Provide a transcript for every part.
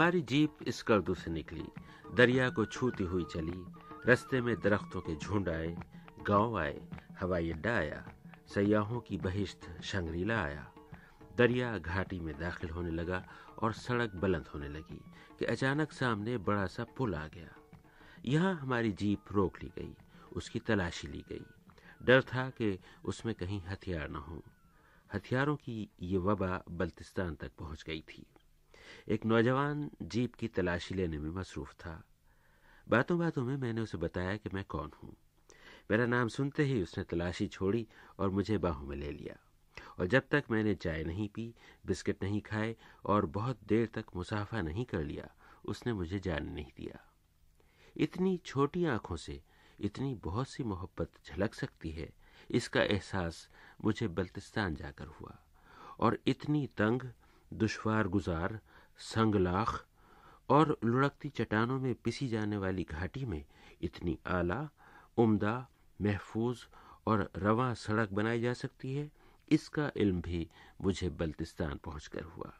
ہماری جیپ اس کردو سے نکلی، دریا کو چھوتی ہوئی چلی، رستے میں درختوں کے جھنڈ آئے، گاؤں آئے، ہوائی اڈا آیا، سیاحوں کی بہشت شنگریلا آیا۔ دریا گھاٹی میں داخل ہونے لگا اور سڑک بلند ہونے لگی کہ اچانک سامنے بڑا سا پل آ گیا۔ یہاں ہماری جیپ روک لی گئی، اس کی تلاشی لی گئی۔ ڈر تھا کہ اس میں کہیں ہتھیار نہ ہوں۔ ہتھیاروں کی یہ وبا بلتستان تک پہنچ گئی تھی۔ ایک نوجوان جیپ کی تلاشی لینے میں مصروف تھا۔ باتوں باتوں میں میں نے اسے بتایا کہ میں کون ہوں۔ میرا نام سنتے ہی اس نے تلاشی چھوڑی اور مجھے باہوں میں لے لیا۔ اور جب تک میں نے چائے نہیں پی، بسکٹ نہیں کھائے اور بہت دیر تک مسافہ نہیں کر لیا، اس نے مجھے جان نہیں دیا۔ اتنی چھوٹی آنکھوں سے اتنی بہت سی محبت جھلک سکتی ہے، اس کا احساس مجھے بلتستان جا کر ہوا۔ اور اتنی تنگ، دشوار گزار سنگلاخ اور لڑکتی چٹانوں میں پسی جانے والی گھاٹی میں اتنی اعلیٰ عمدہ، محفوظ اور رواں سڑک بنائی جا سکتی ہے، اس کا علم بھی مجھے بلتستان پہنچ کر ہوا۔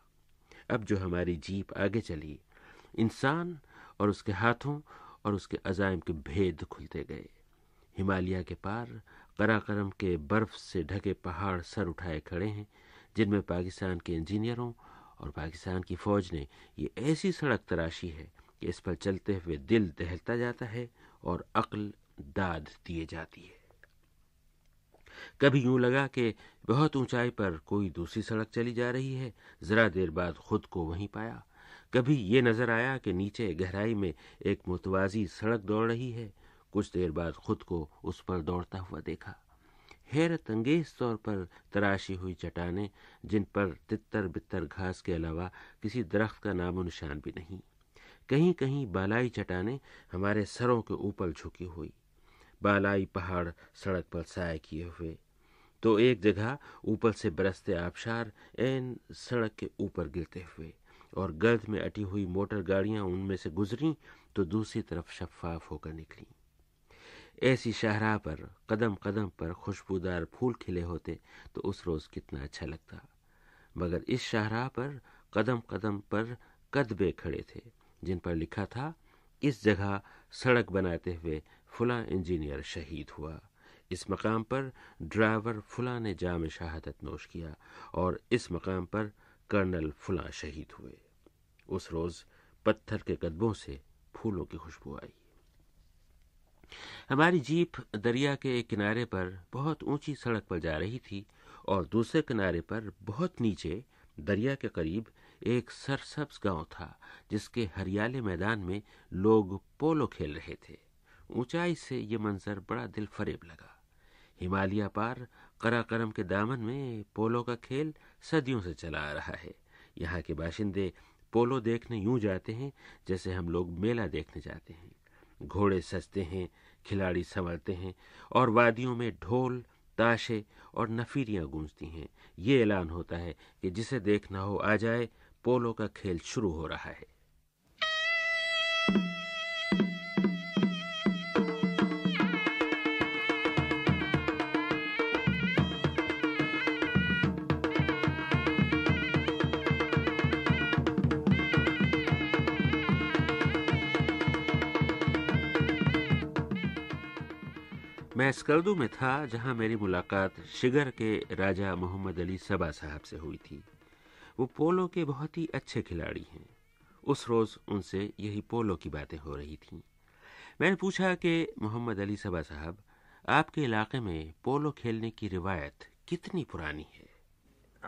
اب جو ہماری جیپ آگے چلی، انسان اور اس کے ہاتھوں اور اس کے عزائم کے بھید کھلتے گئے۔ ہمالیہ کے پار کرا کرم کے برف سے ڈھکے پہاڑ سر اٹھائے کھڑے ہیں، جن میں پاکستان کے انجینئروں اور پاکستان کی فوج نے یہ ایسی سڑک تراشی ہے کہ اس پر چلتے ہوئے دل دہلتا جاتا ہے اور عقل داد دیے جاتی ہے۔ کبھی یوں لگا کہ بہت اونچائی پر کوئی دوسری سڑک چلی جا رہی ہے، ذرا دیر بعد خود کو وہیں پایا۔ کبھی یہ نظر آیا کہ نیچے گہرائی میں ایک متوازی سڑک دوڑ رہی ہے۔ کچھ دیر بعد خود کو اس پر دوڑتا ہوا دیکھا۔ حیرت انگیز طور پر تراشی ہوئی چٹانیں، جن پر تتر بتر گھاس کے علاوہ کسی درخت کا نام و نشان بھی نہیں۔ کہیں کہیں بالائی چٹانیں ہمارے سروں کے اوپر جھکی ہوئی، بالائی پہاڑ سڑک پر سائے کیے ہوئے۔ تو ایک جگہ اوپر سے برستے آبشار این سڑک کے اوپر گرتے ہوئے اور گرد میں اٹی ہوئی موٹر گاڑیاں ان میں سے گزریں تو دوسری طرف شفاف ہو کر نکلیں۔ ایسی شاہراہ پر قدم قدم پر خوشبودار پھول کھلے ہوتے تو اس روز کتنا اچھا لگتا۔ مگر اس شاہراہ پر قدم قدم پر قدبے کھڑے تھے، جن پر لکھا تھا، اس جگہ سڑک بناتے ہوئے فلاں انجینئر شہید ہوا۔ اس مقام پر ڈرائیور فلاں نے جام شہادت نوش کیا اور اس مقام پر کرنل فلاں شہید ہوئے۔ اس روز پتھر کے قدبوں سے پھولوں کی خوشبو آئی۔ ہماری جیپ دریا کے ایک کنارے پر بہت اونچی سڑک پر جا رہی تھی اور دوسرے کنارے پر بہت نیچے دریا کے قریب ایک سرسبز گاؤں تھا، جس کے ہریالے میدان میں لوگ پولو کھیل رہے تھے۔ اونچائی سے یہ منظر بڑا دل فریب لگا۔ ہمالیہ پار کرا کرم کے دامن میں پولو کا کھیل صدیوں سے چلا آ رہا ہے۔ یہاں کے باشندے پولو دیکھنے یوں جاتے ہیں جیسے ہم لوگ میلہ دیکھنے جاتے ہیں۔ گھوڑے سجتے ہیں، کھلاڑی سنورتے ہیں اور وادیوں میں ڈھول، تاشے اور نفیریاں گونجتی ہیں۔ یہ اعلان ہوتا ہے کہ جسے دیکھنا ہو آ جائے، پولو کا کھیل شروع ہو رہا ہے۔ اسکردو میں تھا جہاں میری ملاقات شگر کے راجہ محمد علی سبا صاحب سے ہوئی تھی۔ وہ پولو کے بہت ہی اچھے کھلاڑی ہیں۔ اس روز ان سے یہی پولو کی باتیں ہو رہی تھیں۔ میں نے پوچھا کہ، محمد علی سبا صاحب، آپ کے علاقے میں پولو کھیلنے کی روایت کتنی پرانی ہے؟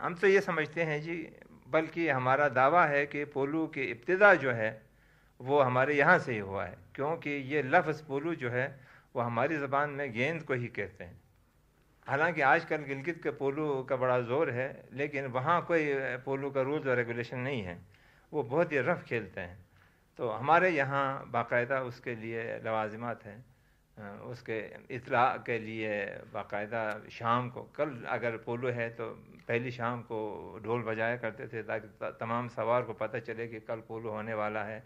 ہم تو یہ سمجھتے ہیں جی بلکہ ہمارا دعویٰ ہے کہ پولو کی ابتدا جو ہے، وہ ہمارے یہاں سے ہی ہوا ہے۔ کیونکہ یہ لفظ پولو جو ہے وہ ہماری زبان میں گیند کو ہی کہتے ہیں۔ حالانکہ آج کل گلگت کے پولو کا بڑا زور ہے، لیکن وہاں کوئی پولو کا رولز اور ریگولیشن نہیں ہے۔ وہ بہت ہی رف کھیلتے ہیں۔ تو ہمارے یہاں باقاعدہ اس کے لیے لوازمات ہیں۔ اس کے اطلاع کے لیے باقاعدہ شام کو، کل اگر پولو ہے تو پہلی شام کو ڈھول بجایا کرتے تھے تاکہ تمام سوار کو پتہ چلے کہ کل پولو ہونے والا ہے۔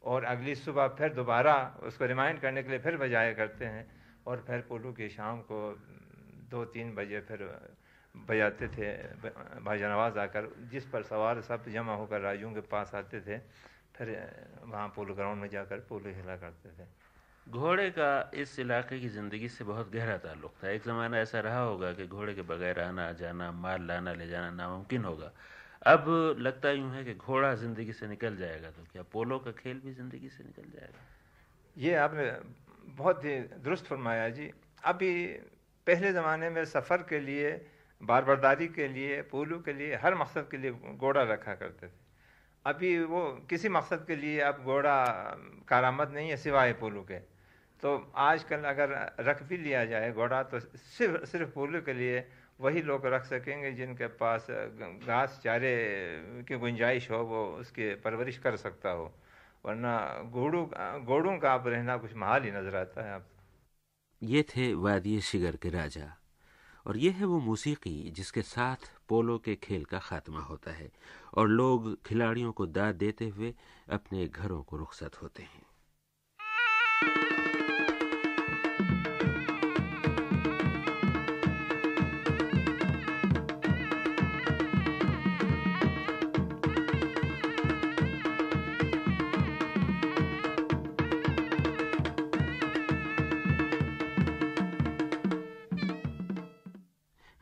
اور اگلی صبح پھر دوبارہ اس کو ریمائنڈ کرنے کے لیے پھر بجایا کرتے ہیں اور پھر پولو کی شام کو دو تین بجے پھر بجاتے تھے، بھائی نواز آ کر، جس پر سوار سب جمع ہو کر راجوں کے پاس آتے تھے، پھر وہاں پولو گراؤنڈ میں جا کر پولو کھیلا کرتے تھے۔ گھوڑے کا اس علاقے کی زندگی سے بہت گہرا تعلق تھا۔ ایک زمانہ ایسا رہا ہوگا کہ گھوڑے کے بغیر آنا، جانا، مال لانا، لے جانا ناممکن ہوگا۔ اب لگتا یوں ہے کہ گھوڑا زندگی سے نکل جائے گا تو کیا پولو کا کھیل بھی زندگی سے نکل جائے گا؟ یہ آپ نے بہت ہی درست فرمایا جی۔ ابھی پہلے زمانے میں سفر کے لیے بار برداری کے لیے، پولو کے لیے ہر مقصد کے لیے گھوڑا رکھا کرتے تھے۔ ابھی وہ کسی مقصد کے لیے اب گھوڑا کارآمد نہیں ہے سوائے پولو کے۔ تو آج کل اگر رکھ بھی لیا جائے گھوڑا، تو صرف صرف پولو کے لیے وہی لوگ رکھ سکیں گے جن کے پاس گھاس چارے کی گنجائش ہو، وہ اس کی پرورش کر سکتا ہو۔ ورنہ گھوڑوں گھوڑوں کا آپ رہنا کچھ محال ہی نظر آتا ہے۔ آپ یہ تھے وادی شگر کے راجا۔ اور یہ ہے وہ موسیقی جس کے ساتھ پولو کے کھیل کا خاتمہ ہوتا ہے۔ اور لوگ کھلاڑیوں کو داد دیتے ہوئے اپنے گھروں کو رخصت ہوتے ہیں۔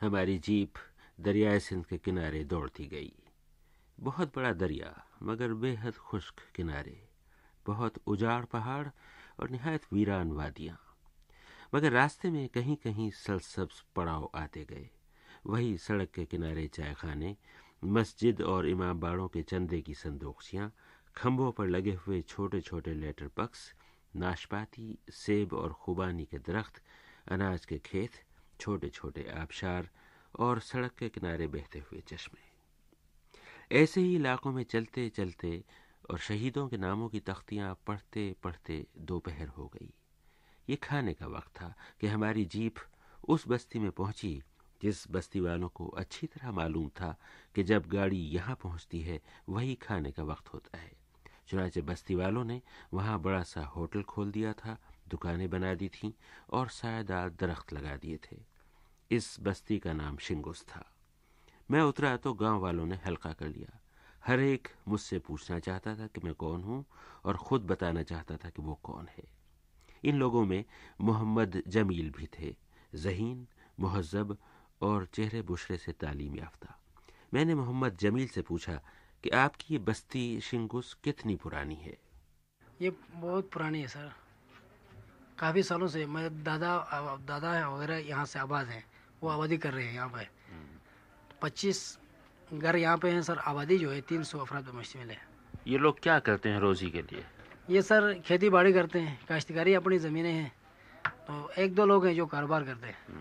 ہماری جیپ دریائے سندھ کے کنارے دوڑتی گئی۔ بہت بڑا دریا، مگر بے حد خشک کنارے۔ بہت اجاڑ پہاڑ اور نہایت ویران وادیاں۔ مگر راستے میں کہیں کہیں سلسبز پڑاؤ آتے گئے۔ وہی سڑک کے کنارے چائے خانے، مسجد اور امام باڑوں کے چندے کی صندوقچیاں، کھمبوں پر لگے ہوئے چھوٹے چھوٹے لیٹر پکس ناشپاتی، سیب اور خوبانی کے درخت، اناج کے کھیت چھوٹے چھوٹے آبشار اور سڑک کے کنارے بہتے ہوئے چشمے۔ ایسے ہی علاقوں میں چلتے چلتے اور شہیدوں کے ناموں کی تختیاں پڑھتے پڑھتے دوپہر ہو گئی۔ یہ کھانے کا وقت تھا کہ ہماری جیپ اس بستی میں پہنچی جس بستی والوں کو اچھی طرح معلوم تھا کہ جب گاڑی یہاں پہنچتی ہے، وہی کھانے کا وقت ہوتا ہے۔ چنانچہ بستی والوں نے وہاں بڑا سا ہوٹل کھول دیا تھا دکانیں بنا دی تھیں اور سایہ دار درخت لگا دیے تھے۔ اس بستی کا نام شنگوس تھا۔ میں اترا تو گاؤں والوں نے حلقہ کر لیا۔ ہر ایک مجھ سے پوچھنا چاہتا تھا کہ میں کون ہوں اور خود بتانا چاہتا تھا کہ وہ کون ہے۔ ان لوگوں میں محمد جمیل بھی تھے۔ ذہین، مہذب اور چہرے بشرے سے تعلیم یافتہ۔ میں نے محمد جمیل سے پوچھا کہ آپ کی یہ بستی شنگوس کتنی پرانی ہے؟ یہ بہت پرانی ہے سر۔ کافی سالوں سے میں دادا دادا وغیرہ یہاں سے آباد ہیں وہ آبادی کر رہے ہیں یہاں پہ۔ پچیس گھر یہاں پہ ہیں سر آبادی جو ہے تین سو افراد پہ مشتمل ہے۔ یہ لوگ کیا کرتے ہیں روزی کے لیے؟ یہ سر کھیتی باڑی کرتے ہیں کاشتکاری اپنی زمینیں ہیں۔ تو ایک دو لوگ ہیں جو کاروبار کرتے ہیں۔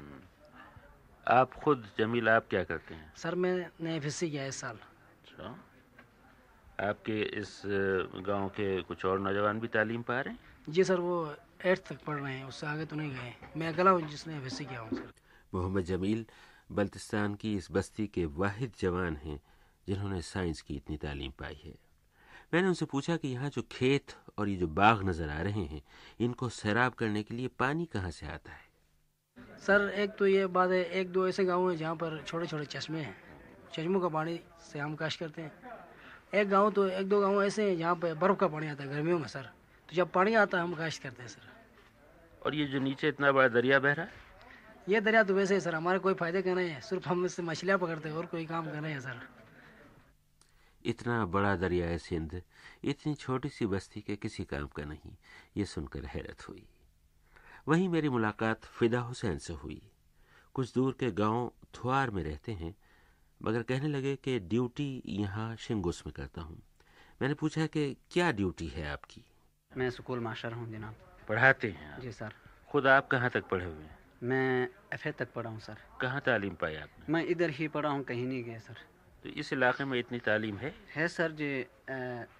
آپ خود جمیل آپ کیا کرتے ہیں؟ سر میں نے ایف ایس سی کیا ہے اس سال۔ اچھا۔ آپ کے اس گاؤں کے کچھ اور نوجوان بھی تعلیم پا رہے ہیں؟ جی سر وہ ایٹھ تک پڑھ رہے ہیں اس سے آگے تو نہیں گئے۔ میں اکلا ہوں جس نے سی کیا ہوں۔ سر محمد جمیل بلتستان کی اس بستی کے واحد جوان ہیں جنہوں نے سائنس کی اتنی تعلیم پائی ہے۔ میں نے ان سے پوچھا کہ یہاں جو کھیت اور یہ جو باغ نظر آ رہے ہیں ان کو سیراب کرنے کے لیے پانی کہاں سے آتا ہے؟ سر ایک تو یہ بات ہے ایک دو ایسے گاؤں ہیں جہاں پر چھوٹے چھوٹے چشمے ہیں۔ چشموں کا پانی سے ہم کاشت کرتے ہیں۔ ایک گاؤں تو ایک دو گاؤں ایسے ہیں جہاں پہ برف کا پانی آتا ہے گرمیوں میں سر۔ تو جب پانی آتا ہے ہم کاشت کرتے ہیں سر۔ اور یہ جو نیچے اتنا بڑا دریا بہ رہا ہے؟ یہ دریا تو ویسے ہے سر۔ ہمارے کوئی فائدے کا نہیں ہے صرف ہم اس سے مچھلیاں پکڑتے ہیں اور کوئی کام کر رہے ہیں سر۔ اتنا بڑا دریائے سندھ۔ اتنی چھوٹی سی بستی کے کسی کام کا نہیں۔ یہ سن کر حیرت ہوئی۔ وہیں میری ملاقات فدا حسین سے ہوئی۔ کچھ دور کے گاؤں تھوار میں رہتے ہیں مگر کہنے لگے کہ ڈیوٹی یہاں شنگوس میں کرتا ہوں۔ میں نے پوچھا کہ کیا ڈیوٹی ہے آپ کی؟ میں اسکول ماسٹر ہوں جناب۔ پڑھاتے ہیں آپ؟ جی سر۔ خود آپ کہاں تک پڑھے ہوئے ہیں؟ میں ایف اے تک پڑھا ہوں سر۔ کہاں تعلیم پائی آپ نے؟ میں ادھر ہی پڑھا ہوں کہیں نہیں گیا سر۔ تو اس علاقے میں اتنی تعلیم ہے؟ ہے سر جی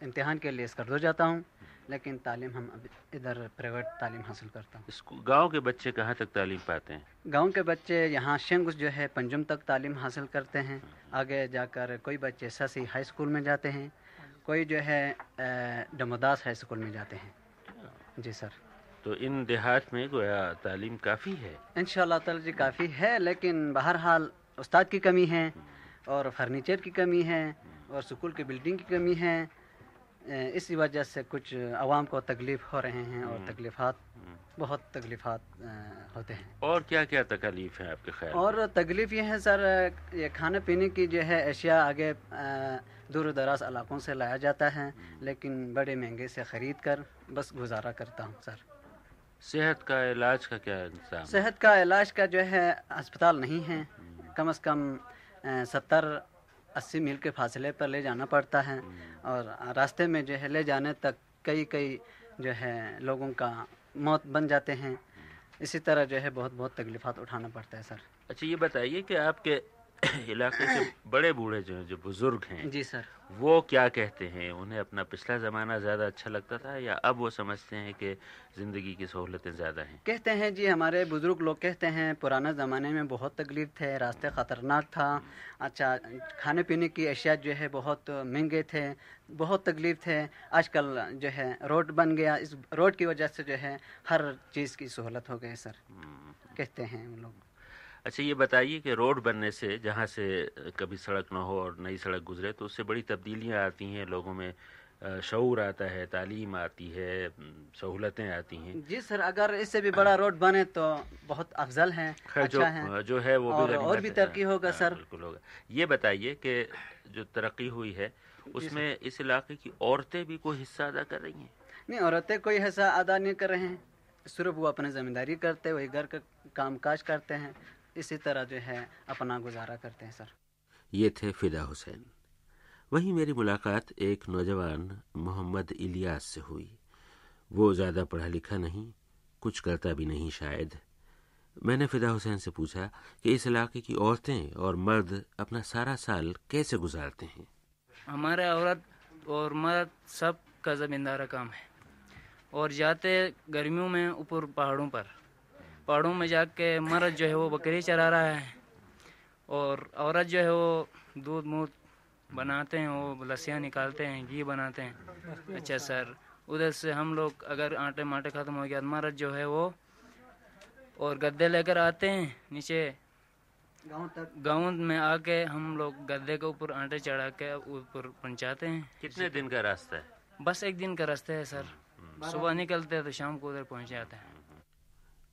امتحان کے لیے اسکردو جاتا ہوں لیکن تعلیم ہم اب ادھر پرائیویٹ تعلیم حاصل کرتا ہوں۔ اسکو- گاؤں کے بچے کہاں تک تعلیم پاتے ہیں؟ گاؤں کے بچے یہاں شنگس جو ہے پنجم تک تعلیم حاصل کرتے ہیں۔ آگے جا کر کوئی بچے سسی ہائی اسکول میں جاتے ہیں۔ کوئی جو ہے ڈموداس ہائی اسکول میں جاتے ہیں۔ جی سر۔ تو ان دیہات میں گویا تعلیم کافی ہے؟ ان شاء اللہ تعالی جی کافی ہے لیکن بہرحال استاد کی کمی ہے اور فرنیچر کی کمی ہے اور اسکول کی بلڈنگ کی کمی ہے۔ اسی وجہ سے کچھ عوام کو تکلیف ہو رہے ہیں اور تکلیفات بہت تکلیفات ہوتے ہیں۔ اور کیا کیا تکلیف ہیں آپ کے خیال اور تکلیف یہ ہے سر یہ کھانے پینے کی جو ہے اشیاء آگے دور و دراز علاقوں سے لایا جاتا ہے لیکن بڑے مہنگے سے خرید کر بس گزارا کرتا ہوں سر۔ صحت کا علاج کا کیا انتظام صحت کا علاج کا جو ہے ہسپتال نہیں ہے کم از کم ستر اسی میل کے فاصلے پر لے جانا پڑتا ہے اور راستے میں جو ہے لے جانے تک کئی کئی جو ہے لوگوں کا موت بن جاتے ہیں۔ اسی طرح جو ہے بہت بہت تکلیفات اٹھانا پڑتا ہے سر۔ اچھا یہ بتائیے کہ آپ کے علاقے سے بڑے بوڑھے جو ہیں جو بزرگ ہیں جی سر۔ وہ کیا کہتے ہیں؟ انہیں اپنا پچھلا زمانہ زیادہ اچھا لگتا تھا یا اب وہ سمجھتے ہیں کہ زندگی کی سہولتیں زیادہ ہیں؟ کہتے ہیں جی ہمارے بزرگ لوگ کہتے ہیں پرانے زمانے میں بہت تکلیف تھے راستے خطرناک تھا۔ اچھا کھانے پینے کی اشیاء جو ہے بہت مہنگے تھے بہت تکلیف تھے۔ آج کل جو ہے روڈ بن گیا اس روڈ کی وجہ سے جو ہے ہر چیز کی سہولت ہو گئی سر۔ کہتے ہیں ان لوگ۔ اچھا یہ بتائیے کہ روڈ بننے سے جہاں سے کبھی سڑک نہ ہو اور نئی سڑک گزرے تو اس سے بڑی تبدیلیاں آتی ہیں لوگوں میں شعور آتا ہے تعلیم آتی ہے سہولتیں آتی ہیں۔ جی سر اگر اس سے بھی بڑا روڈ بنے تو بہت افضل ہے اچھا ہے جو ہے وہ بھی اور بھی ترقی ہوگا سر۔ بالکل ہوگا۔ یہ بتائیے کہ جو ترقی ہوئی ہے اس میں اس علاقے کی عورتیں بھی کوئی حصہ ادا کر رہی ہیں؟ نہیں عورتیں کوئی حصہ ادا نہیں کر رہے ہیں۔ صرف وہ اپنی ذمہ داری کرتے وہی گھر کا کام کاج کرتے ہیں۔ اسی طرح جو ہے اپنا گزارا کرتے ہیں سر۔ یہ تھے فدا حسین۔ وہیں میری ملاقات ایک نوجوان محمد الیاس سے ہوئی۔ وہ زیادہ پڑھا لکھا نہیں کچھ کرتا بھی نہیں شاید۔ میں نے فدا حسین سے پوچھا کہ اس علاقے کی عورتیں اور مرد اپنا سارا سال کیسے گزارتے ہیں؟ ہمارے عورت اور مرد سب کا زمیندار کام ہے۔ اور جاتے گرمیوں میں اوپر پہاڑوں پر۔ پہاڑوں میں جا کے مرد جو ہے وہ بکری چرا رہا ہے اور عورت جو ہے وہ دودھ مودھ بناتے ہیں وہ لسیاں نکالتے ہیں گھی بناتے ہیں۔ اچھا سر ادھر سے ہم لوگ اگر آٹے ماٹے ختم ہو گیا مرد جو ہے وہ اور گدے لے کر آتے ہیں نیچے۔ گاؤں تک۔ گاؤں میں آ کے ہم لوگ گدے کے اوپر آٹے چڑھا کے اوپر پہنچاتے ہیں۔ کتنے دن کا راستہ ہے؟ بس ایک دن کا راستہ ہے سر۔ صبح نکلتے ہیں تو شام کو ادھر پہنچ جاتے ہیں۔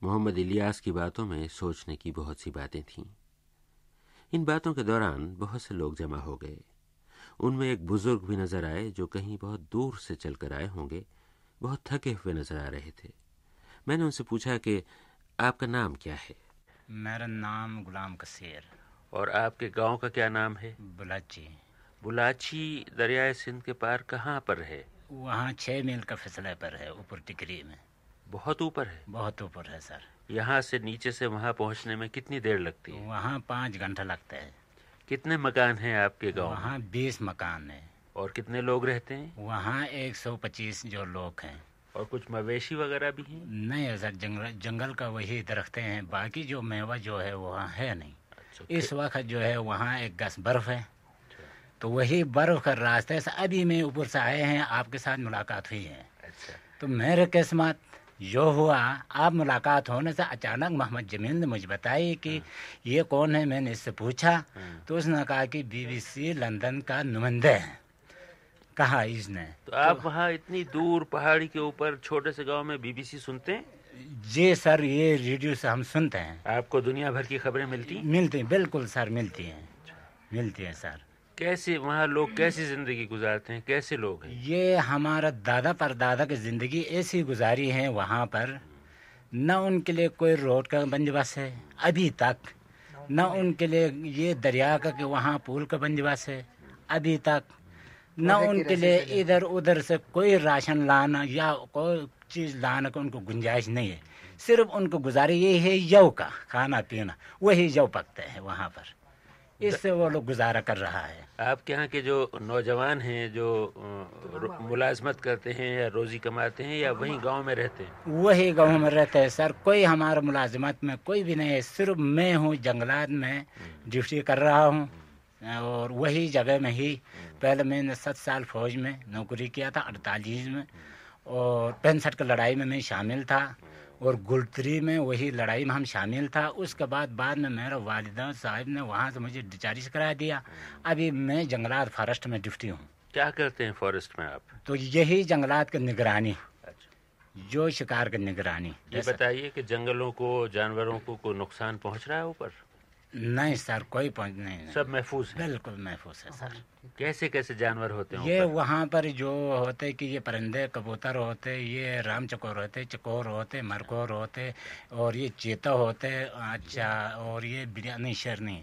محمد الیاس کی باتوں میں سوچنے کی بہت سی باتیں تھیں۔ ان باتوں کے دوران بہت سے لوگ جمع ہو گئے۔ ان میں ایک بزرگ بھی نظر آئے جو کہیں بہت دور سے چل کر آئے ہوں گے بہت تھکے ہوئے نظر آ رہے تھے۔ میں نے ان سے پوچھا کہ آپ کا نام کیا ہے؟ میرا نام غلام کثیر۔ اور آپ کے گاؤں کا کیا نام ہے؟ بلاچی۔ بلاچی دریائے سندھ کے پار کہاں پر ہے؟ وہاں چھ میل کا فیصلہ پر ہے اوپر ٹکری میں۔ بہت اوپر ہے۔ بہت اوپر ہے سر۔ یہاں سے نیچے سے وہاں پہنچنے میں کتنی دیر لگتی ہے؟ وہاں پانچ گھنٹہ لگتا ہے۔ کتنے مکان ہیں آپ کے گاؤں وہاں بیس مکان ہیں۔ اور کتنے لوگ رہتے ہیں؟ وہاں ایک سو پچیس جو لوگ ہیں۔ اور کچھ مویشی وغیرہ بھی ہیں؟ نہیں سر جنگل جنگل کا وہی درخت ہیں۔ باقی جو میوہ جو ہے وہاں ہے نہیں۔ اچھا، اس وقت جو ہے وہاں ایک گس برف ہے۔ تو وہی برف کا راستے سے ابھی میں اوپر سے آئے ہیں آپ کے ساتھ ملاقات ہوئی ہے۔ اچھا۔ تو میرے قسمت جو ہوا آپ ملاقات ہونے سے اچانک محمد جمیل نے مجھے بتائی کہ یہ کون ہے میں نے اس سے پوچھا تو اس نے کہا کہ بی بی سی لندن کا نمائندہ ہے۔ کہا اس نے۔ تو آپ وہاں اتنی دور پہاڑی کے اوپر چھوٹے سے گاؤں میں بی بی سی سنتے ہیں؟ جی سر یہ ریڈیو سے ہم سنتے ہیں۔ آپ کو دنیا بھر کی خبریں ملتی ملتی بالکل سر ملتی ہیں۔ ملتی ہیں سر۔ کیسے وہاں لوگ کیسی زندگی گزارتے ہیں؟ کیسے لوگ ہیں؟ یہ ہمارا دادا پر دادا کی زندگی ایسی گزاری ہے وہاں پر نہ ان کے لیے کوئی روڈ کا بندوبست ہے ابھی تک نہ ان کے لیے یہ دریا کا کہ وہاں پول کا بندوبست ہے ابھی تک نہ ان کے لیے ادھر ادھر سے کوئی راشن لانا یا کوئی چیز لانا کا ان کو گنجائش نہیں ہے صرف ان کو گزاری یہ ہے یو کا کھانا پینا وہی یو پکتا ہے وہاں پر۔ اس سے وہ لوگ گزارا کر رہا ہے۔ آپ کے یہاں کے جو نوجوان ہیں جو ملازمت کرتے ہیں یا روزی کماتے ہیں یا وہیں گاؤں میں رہتے ہیں؟ وہی گاؤں میں رہتے ہیں سر۔ کوئی ہمارا ملازمت میں کوئی بھی نہیں ہے۔ صرف میں ہوں جنگلات میں ڈیوٹی کر رہا ہوں۔ اور وہی جگہ میں ہی پہلے میں نے ست سال فوج میں نوکری کیا تھا اڑتالیس میں۔ اور پینسٹھ کا لڑائی میں میں شامل تھا۔ اور گلتری میں وہی لڑائی میں ہم شامل تھا۔ اس کے بعد بعد میں میرا والدہ صاحب نے وہاں سے مجھے ڈچارج کرا دیا۔ ابھی میں جنگلات فارسٹ میں ڈفٹی ہوں۔ کیا کرتے ہیں فارسٹ میں آپ؟ تو یہی جنگلات کی نگرانی۔ اچھا۔ جو شکار کی نگرانی۔ یہ بتائیے کہ جنگلوں کو جانوروں کو کوئی نقصان پہنچ رہا ہے اوپر؟ نہیں سر کوئی پہنچ نہیں سب محفوظ بالکل محفوظ ہے سر۔ کیسے کیسے جانور ہوتے یہ وہاں پر جو ہوتے کہ یہ پرندے کبوتر ہوتے یہ رام چکور ہوتے چکور ہوتے مرکور ہوتے اور یہ چیتا ہوتے اچھا اور یہ بریانی شیر نہیں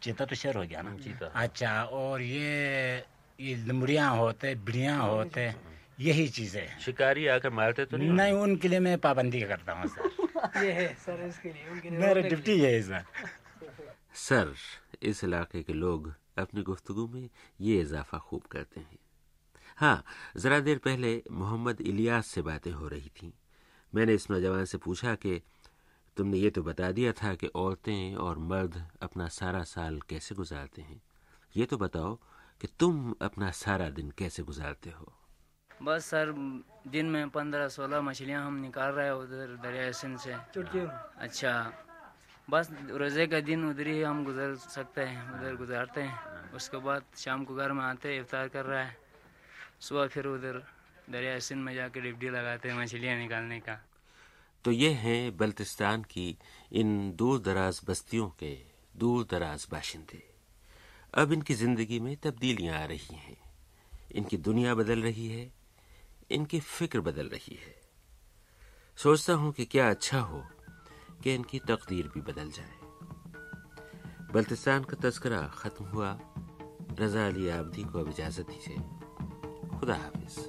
چیتا تو شیر ہو گیا نا؟ اچھا اور یہ لمڑیاں ہوتے بڑیاں ہوتے یہی چیزیں شکاری آ کر مارتے تو نہیں ان کے لیے میں پابندی کرتا ہوں سر۔ یہ ہے سر اس کے لیے میرا ڈپٹی یہ ہے سر۔ سر اس علاقے کے لوگ اپنی گفتگو میں یہ اضافہ خوب کرتے ہیں۔ ہاں ذرا دیر پہلے محمد الیاس سے باتیں ہو رہی تھیں۔ میں نے اس نوجوان سے پوچھا کہ تم نے یہ تو بتا دیا تھا کہ عورتیں اور مرد اپنا سارا سال کیسے گزارتے ہیں۔ یہ تو بتاؤ کہ تم اپنا سارا دن کیسے گزارتے ہو۔ بس سر دن میں پندرہ سولہ مچھلیاں ہم نکال رہے ادھر دریا سندھ سے۔ اچھا۔ بس روزے کا دن ادھر ہی ہم گزر سکتے ہیں، ادھر گزارتے ہیں۔ اس کے بعد شام کو گھر میں آتے، افطار کر رہا ہے۔ صبح پھر ادھر دریا سندھ میں جا کے ڈپڈی لگاتے ہیں، مچھلیاں نکالنے کا۔ تو یہ ہیں بلتستان کی ان دور دراز بستیوں کے دور دراز باشندے۔ اب ان کی زندگی میں تبدیلیاں آ رہی ہیں۔ ان کی دنیا بدل رہی ہے، ان کی فکر بدل رہی ہے۔ سوچتا ہوں کہ کیا اچھا ہو۔ کہ ان کی تقدیر بھی بدل جائے۔ بلتستان کا تذکرہ ختم ہوا۔ رضا علی آبدی کو اب اجازت دیجیے خدا حافظ۔